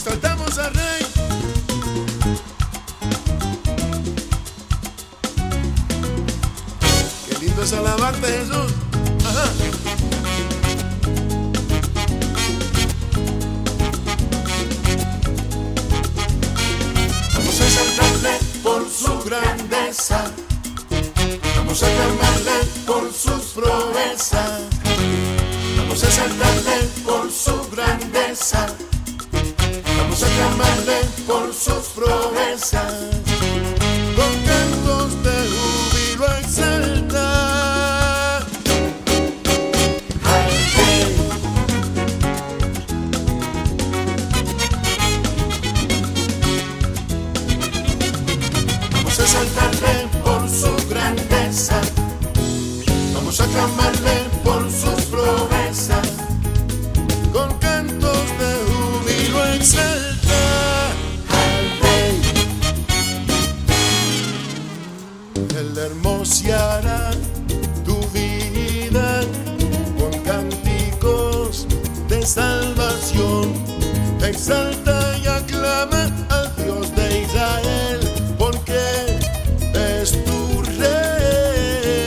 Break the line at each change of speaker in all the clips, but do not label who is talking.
exaltamos al Rey. Qué lindo es alabarte, Jesús. Ajá. Por sus proezas. Con cantos de júbilo a exaltar. Al Rey. Vamos a exaltarle por su grandeza. Vamos a clamarle hermoseará tu vida con cánticos de salvación. Exalta y aclama al Dios de Israel, porque es tu rey.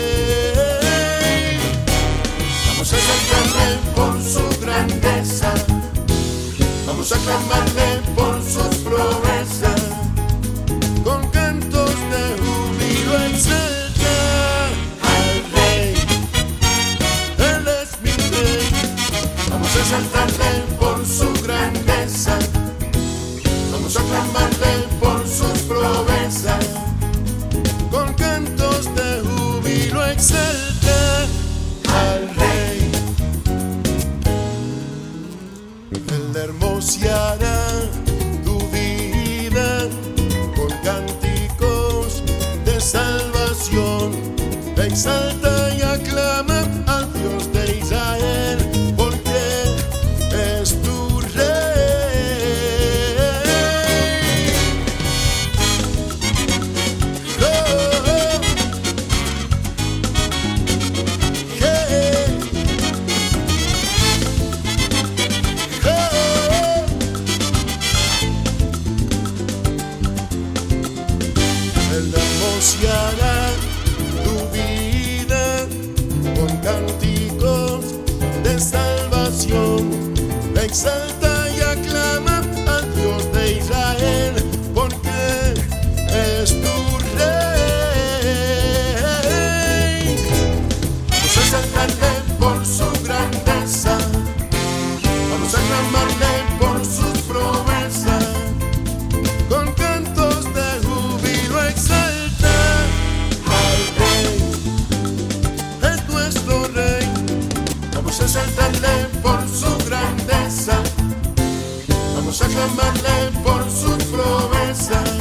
Vamos a exaltarle por su grandeza. Vamos a clamarle Por su grandeza. Vamos a clamarle por sus proezas. Con cantos de júbilo exalta al Rey. Él hermoseará tu vida con cánticos de salvación. Exalta Él hermoseará Vamos a exaltarle por su grandeza. Vamos a clamarle por sus promesas.